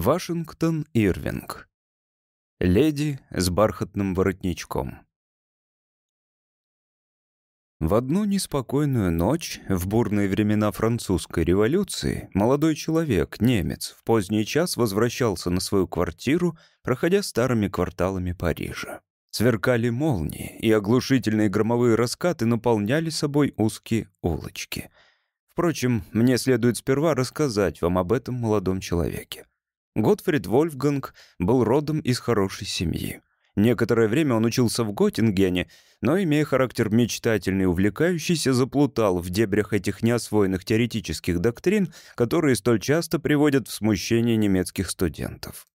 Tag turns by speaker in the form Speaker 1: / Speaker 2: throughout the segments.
Speaker 1: Вашингтон Ирвинг. Леди с бархатным воротничком. В одну неспокойную ночь, в бурные времена французской революции, молодой человек, немец, в поздний час возвращался на свою квартиру, проходя старыми кварталами Парижа. Сверкали молнии, и оглушительные громовые раскаты наполняли собой узкие улочки. Впрочем, мне следует сперва рассказать вам об этом молодом человеке. Готфрид Вольфганг был родом из хорошей семьи. Некоторое время он учился в Готтингене, но, имея характер мечтательный и увлекающийся, заплутал в дебрях этих неосвоенных теоретических доктрин, которые столь часто приводят в смущение немецких студентов.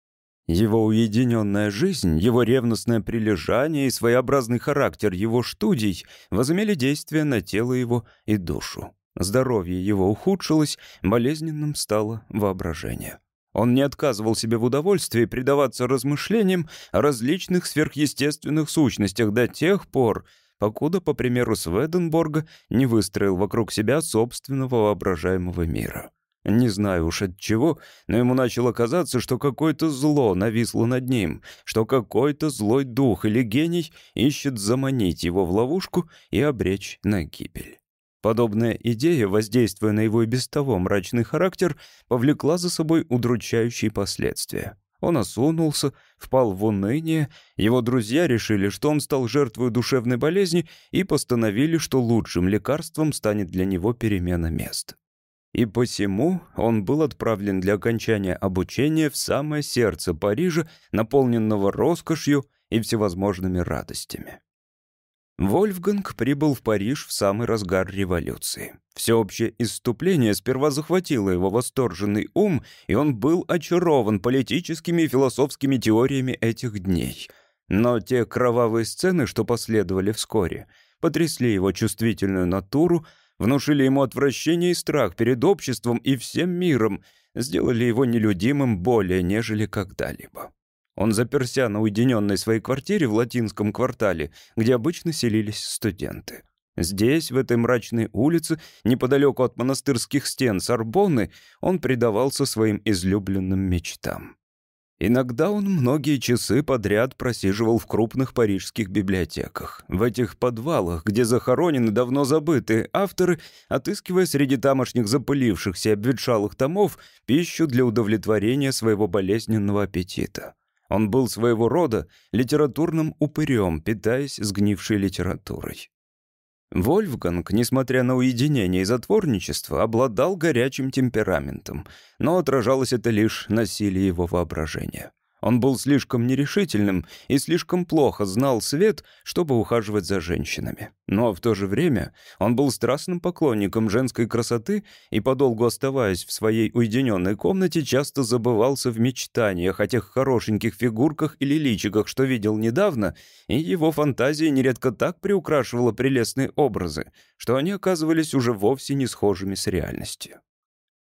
Speaker 1: Его уединенная жизнь, его ревностное прилежание и своеобразный характер его студий возымели действие на тело его и душу. Здоровье его ухудшилось, болезненным стало воображение. Он не отказывал себе в удовольствии предаваться размышлениям о различных сверхъестественных сущностях до тех пор, покуда, по примеру Сведенборга, не выстроил вокруг себя собственного воображаемого мира. Не знаю уж от чего, но ему начало казаться, что какое-то зло нависло над ним, что какой-то злой дух или гений ищет заманить его в ловушку и обречь на гибель. Подобная идея, воздействуя на его и без того мрачный характер, повлекла за собой удручающие последствия. Он осунулся, впал в уныние, его друзья решили, что он стал жертвой душевной болезни и постановили, что лучшим лекарством станет для него перемена мест. И посему он был отправлен для окончания обучения в самое сердце Парижа, наполненного роскошью и всевозможными радостями. Вольфганг прибыл в Париж в самый разгар революции. Всеобщее исступление сперва захватило его восторженный ум, и он был очарован политическими и философскими теориями этих дней. Но те кровавые сцены, что последовали вскоре, потрясли его чувствительную натуру, внушили ему отвращение и страх перед обществом и всем миром, сделали его нелюдимым более, нежели когда-либо. Он заперся на уединенной своей квартире в латинском квартале, где обычно селились студенты. Здесь, в этой мрачной улице, неподалеку от монастырских стен Сорбонны, он предавался своим излюбленным мечтам. Иногда он многие часы подряд просиживал в крупных парижских библиотеках, в этих подвалах, где захоронены давно забытые авторы, отыскивая среди тамошних запылившихся обветшалых томов пищу для удовлетворения своего болезненного аппетита. Он был своего рода литературным упырем, питаясь сгнившей литературой. Вольфганг, несмотря на уединение и затворничество, обладал горячим темпераментом, но отражалось это лишь на силе его воображения. Он был слишком нерешительным и слишком плохо знал свет, чтобы ухаживать за женщинами. Но в то же время он был страстным поклонником женской красоты и, подолгу оставаясь в своей уединенной комнате, часто забывался в мечтаниях о тех хорошеньких фигурках или личиках, что видел недавно, и его фантазия нередко так приукрашивала прелестные образы, что они оказывались уже вовсе не схожими с реальностью.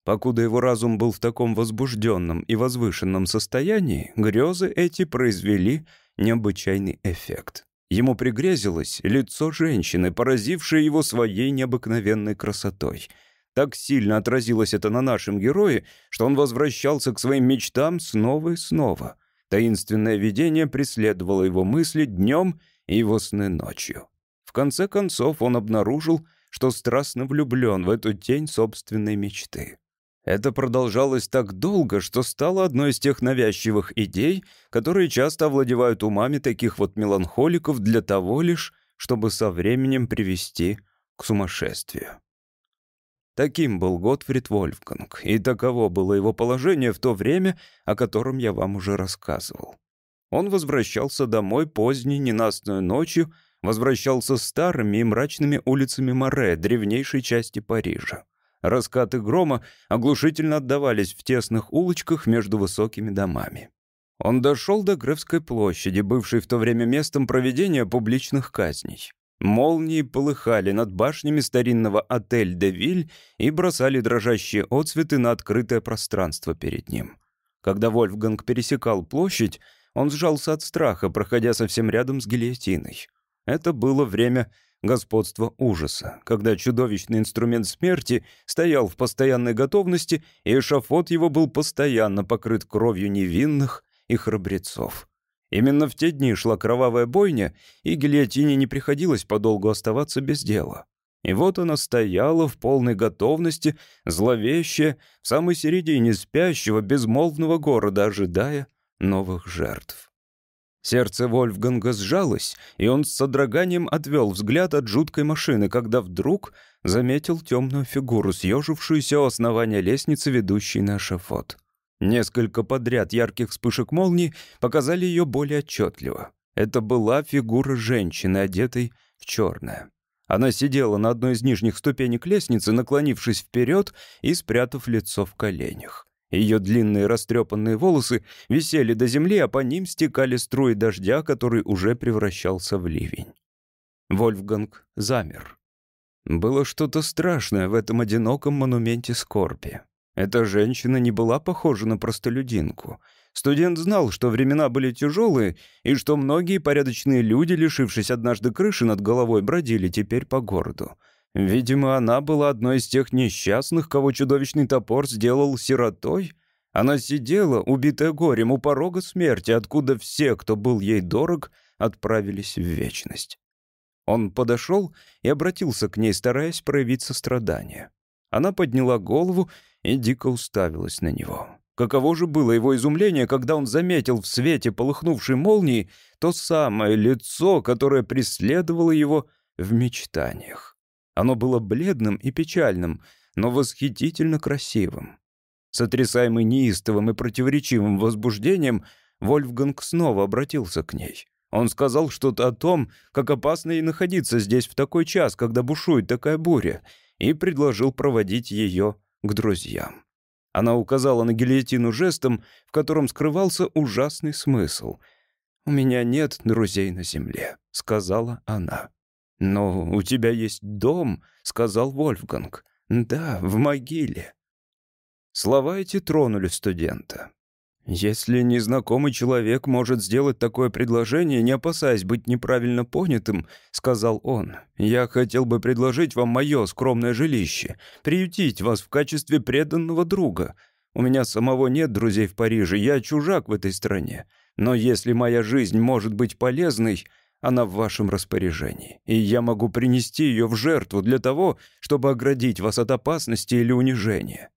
Speaker 1: Покуда его разум был в таком возбужденном и возвышенном состоянии, грезы эти произвели необычайный эффект. Ему пригрезилось лицо женщины, поразившее его своей необыкновенной красотой. Так сильно отразилось это на нашем герое, что он возвращался к своим мечтам снова и снова. Таинственное видение преследовало его мысли днем и его сны ночью. В конце концов он обнаружил, что страстно влюблен в эту тень собственной мечты. Это продолжалось так долго, что стало одной из тех навязчивых идей, которые часто овладевают умами таких вот меланхоликов для того лишь, чтобы со временем привести к сумасшествию. Таким был Готфрид Вольфганг, и таково было его положение в то время, о котором я вам уже рассказывал. Он возвращался домой поздней ненастной ночью, возвращался старыми и мрачными улицами Море, древнейшей части Парижа. Раскаты грома оглушительно отдавались в тесных улочках между высокими домами. Он дошел до Гревской площади, бывшей в то время местом проведения публичных казней. Молнии полыхали над башнями старинного отель «Де Виль» и бросали дрожащие отцветы на открытое пространство перед ним. Когда Вольфганг пересекал площадь, он сжался от страха, проходя совсем рядом с гильотиной. Это было время господство ужаса, когда чудовищный инструмент смерти стоял в постоянной готовности, и эшафот его был постоянно покрыт кровью невинных и храбрецов. Именно в те дни шла кровавая бойня, и гильотине не приходилось подолгу оставаться без дела. И вот она стояла в полной готовности, зловещая, в самой середине спящего, безмолвного города, ожидая новых жертв. Сердце Вольфганга сжалось, и он с содроганием отвел взгляд от жуткой машины, когда вдруг заметил темную фигуру, съежившуюся у основания лестницы, ведущей на эшафот. Несколько подряд ярких вспышек молний показали ее более отчетливо. Это была фигура женщины, одетой в черное. Она сидела на одной из нижних ступенек лестницы, наклонившись вперед и спрятав лицо в коленях. Ее длинные растрепанные волосы висели до земли, а по ним стекали струи дождя, который уже превращался в ливень. Вольфганг замер. Было что-то страшное в этом одиноком монументе скорби. Эта женщина не была похожа на простолюдинку. Студент знал, что времена были тяжелые, и что многие порядочные люди, лишившись однажды крыши над головой, бродили теперь по городу. Видимо, она была одной из тех несчастных, кого чудовищный топор сделал сиротой. Она сидела, убитая горем, у порога смерти, откуда все, кто был ей дорог, отправились в вечность. Он подошел и обратился к ней, стараясь проявить сострадание. Она подняла голову и дико уставилась на него. Каково же было его изумление, когда он заметил в свете полыхнувшей молнии то самое лицо, которое преследовало его в мечтаниях. Оно было бледным и печальным, но восхитительно красивым. Сотрясаемый неистовым и противоречивым возбуждением, Вольфганг снова обратился к ней. Он сказал что-то о том, как опасно ей находиться здесь в такой час, когда бушует такая буря, и предложил проводить ее к друзьям. Она указала на гильотину жестом, в котором скрывался ужасный смысл. «У меня нет друзей на земле», — сказала она. «Но у тебя есть дом», — сказал Вольфганг. «Да, в могиле». Слова эти тронули студента. «Если незнакомый человек может сделать такое предложение, не опасаясь быть неправильно понятым», — сказал он, — «я хотел бы предложить вам мое скромное жилище, приютить вас в качестве преданного друга. У меня самого нет друзей в Париже, я чужак в этой стране. Но если моя жизнь может быть полезной, она в вашем распоряжении, и я могу принести ее в жертву для того, чтобы оградить вас от опасности или унижения».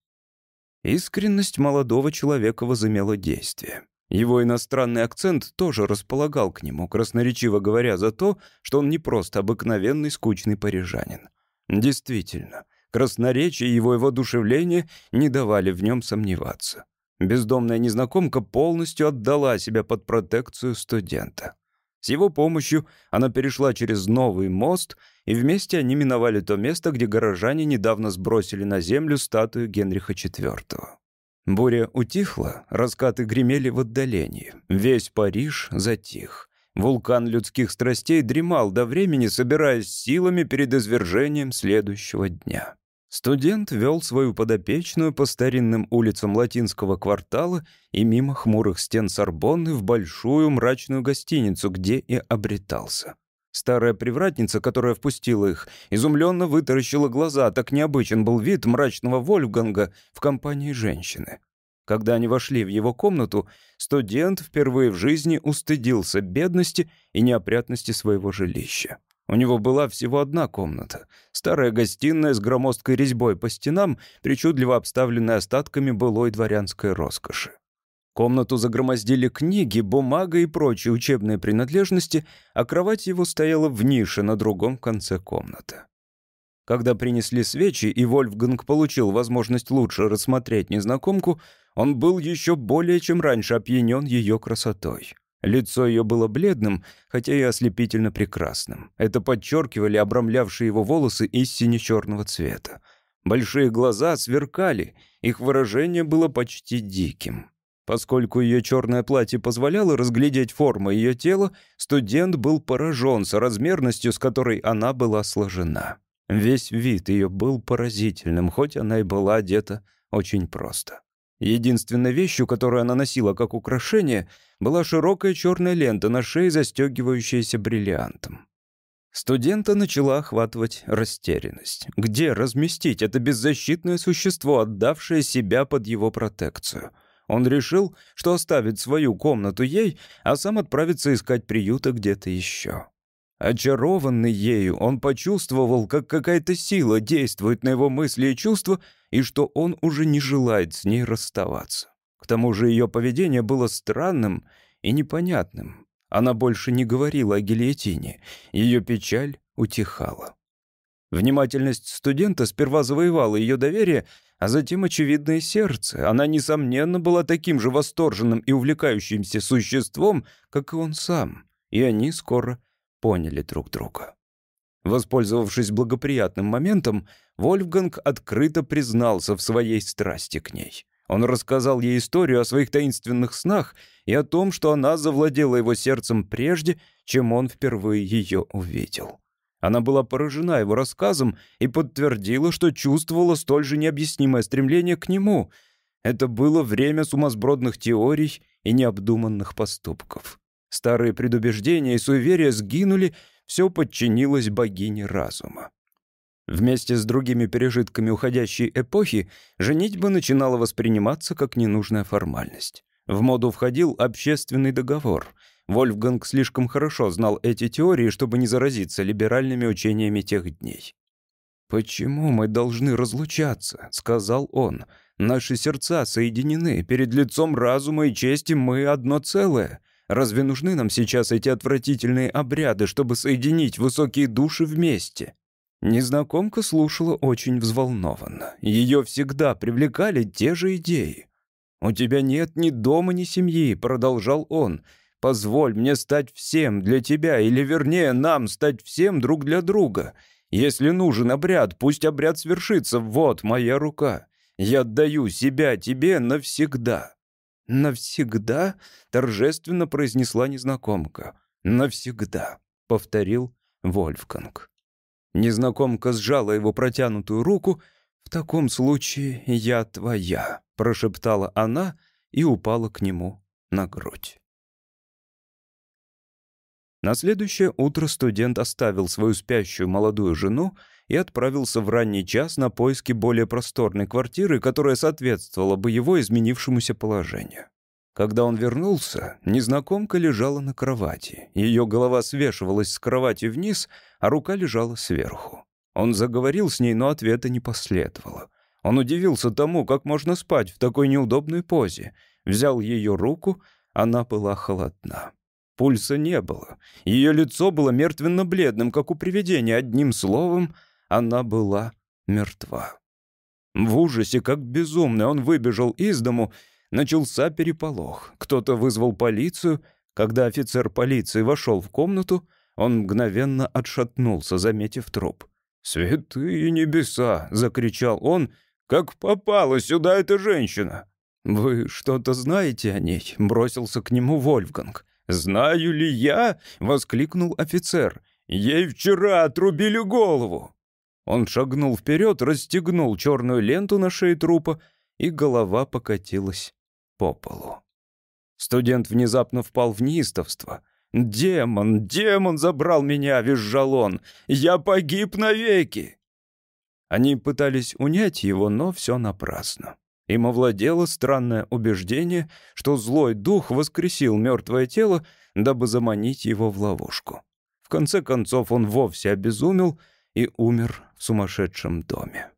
Speaker 1: Искренность молодого человека возымела действие. Его иностранный акцент тоже располагал к нему, красноречиво говоря за то, что он не просто обыкновенный скучный парижанин. Действительно, красноречие и его воодушевление не давали в нем сомневаться. Бездомная незнакомка полностью отдала себя под протекцию студента. С его помощью она перешла через новый мост, и вместе они миновали то место, где горожане недавно сбросили на землю статую Генриха IV. Буря утихла, раскаты гремели в отдалении. Весь Париж затих. Вулкан людских страстей дремал до времени, собираясь силами перед извержением следующего дня. Студент вел свою подопечную по старинным улицам латинского квартала и мимо хмурых стен Сорбонны в большую мрачную гостиницу, где и обретался. Старая привратница, которая впустила их, изумленно вытаращила глаза, так необычен был вид мрачного Вольфганга в компании женщины. Когда они вошли в его комнату, студент впервые в жизни устыдился бедности и неопрятности своего жилища. У него была всего одна комната. Старая гостиная с громоздкой резьбой по стенам, причудливо обставленная остатками былой дворянской роскоши. Комнату загромоздили книги, бумага и прочие учебные принадлежности, а кровать его стояла в нише на другом конце комнаты. Когда принесли свечи, и Вольфганг получил возможность лучше рассмотреть незнакомку, он был еще более чем раньше опьянен ее красотой. Лицо ее было бледным, хотя и ослепительно прекрасным. Это подчеркивали обрамлявшие его волосы из сине-черного цвета. Большие глаза сверкали, их выражение было почти диким. Поскольку ее черное платье позволяло разглядеть форму ее тела, студент был поражен соразмерностью, с которой она была сложена. Весь вид ее был поразительным, хоть она и была одета очень просто. Единственной вещью, которую она носила как украшение, была широкая черная лента на шее, застегивающаяся бриллиантом. Студента начала охватывать растерянность. Где разместить это беззащитное существо, отдавшее себя под его протекцию? Он решил, что оставит свою комнату ей, а сам отправится искать приюта где-то еще. Очарованный ею, он почувствовал, как какая-то сила действует на его мысли и чувства, и что он уже не желает с ней расставаться. К тому же ее поведение было странным и непонятным. Она больше не говорила о гильотине. Ее печаль утихала. Внимательность студента сперва завоевала ее доверие, а затем очевидное сердце. Она, несомненно, была таким же восторженным и увлекающимся существом, как и он сам. И они скоро поняли друг друга. Воспользовавшись благоприятным моментом, Вольфганг открыто признался в своей страсти к ней. Он рассказал ей историю о своих таинственных снах и о том, что она завладела его сердцем прежде, чем он впервые ее увидел. Она была поражена его рассказом и подтвердила, что чувствовала столь же необъяснимое стремление к нему. Это было время сумасбродных теорий и необдуманных поступков. Старые предубеждения и суеверия сгинули, все подчинилось богине разума. Вместе с другими пережитками уходящей эпохи женитьба начинала восприниматься как ненужная формальность. В моду входил общественный договор. Вольфганг слишком хорошо знал эти теории, чтобы не заразиться либеральными учениями тех дней. «Почему мы должны разлучаться?» — сказал он. «Наши сердца соединены. Перед лицом разума и чести мы одно целое. Разве нужны нам сейчас эти отвратительные обряды, чтобы соединить высокие души вместе?» Незнакомка слушала очень взволнованно. Ее всегда привлекали те же идеи. «У тебя нет ни дома, ни семьи», — продолжал он. «Позволь мне стать всем для тебя, или, вернее, нам стать всем друг для друга. Если нужен обряд, пусть обряд свершится. Вот моя рука. Я отдаю себя тебе навсегда». «Навсегда?» — торжественно произнесла незнакомка. «Навсегда», — повторил Вольфганг. Незнакомка сжала его протянутую руку. «В таком случае я твоя», — прошептала она и упала к нему на грудь. На следующее утро студент оставил свою спящую молодую жену и отправился в ранний час на поиски более просторной квартиры, которая соответствовала бы его изменившемуся положению. Когда он вернулся, незнакомка лежала на кровати. Ее голова свешивалась с кровати вниз, а рука лежала сверху. Он заговорил с ней, но ответа не последовало. Он удивился тому, как можно спать в такой неудобной позе. Взял ее руку, она была холодна. Пульса не было. Ее лицо было мертвенно-бледным, как у привидения. Одним словом, она была мертва. В ужасе, как безумный, он выбежал из дому Начался переполох. Кто-то вызвал полицию. Когда офицер полиции вошел в комнату, он мгновенно отшатнулся, заметив труп. «Святые небеса!» — закричал он. «Как попала сюда эта женщина?» «Вы что-то знаете о ней?» — бросился к нему Вольфганг. «Знаю ли я?» — воскликнул офицер. «Ей вчера отрубили голову!» Он шагнул вперед, расстегнул черную ленту на шее трупа, и голова покатилась по полу. Студент внезапно впал в неистовство. «Демон, демон забрал меня!» — визжал он. «Я погиб навеки!» Они пытались унять его, но все напрасно. Им овладело странное убеждение, что злой дух воскресил мертвое тело, дабы заманить его в ловушку. В конце концов он вовсе обезумел и умер в сумасшедшем доме.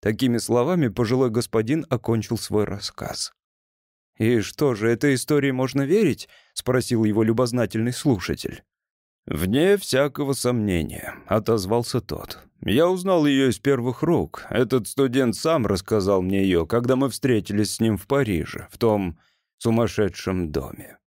Speaker 1: Такими словами пожилой господин окончил свой рассказ. «И что же, этой истории можно верить?» — спросил его любознательный слушатель. «Вне всякого сомнения», — отозвался тот. «Я узнал ее из первых рук. Этот студент сам рассказал мне ее, когда мы встретились с ним в Париже, в том сумасшедшем доме».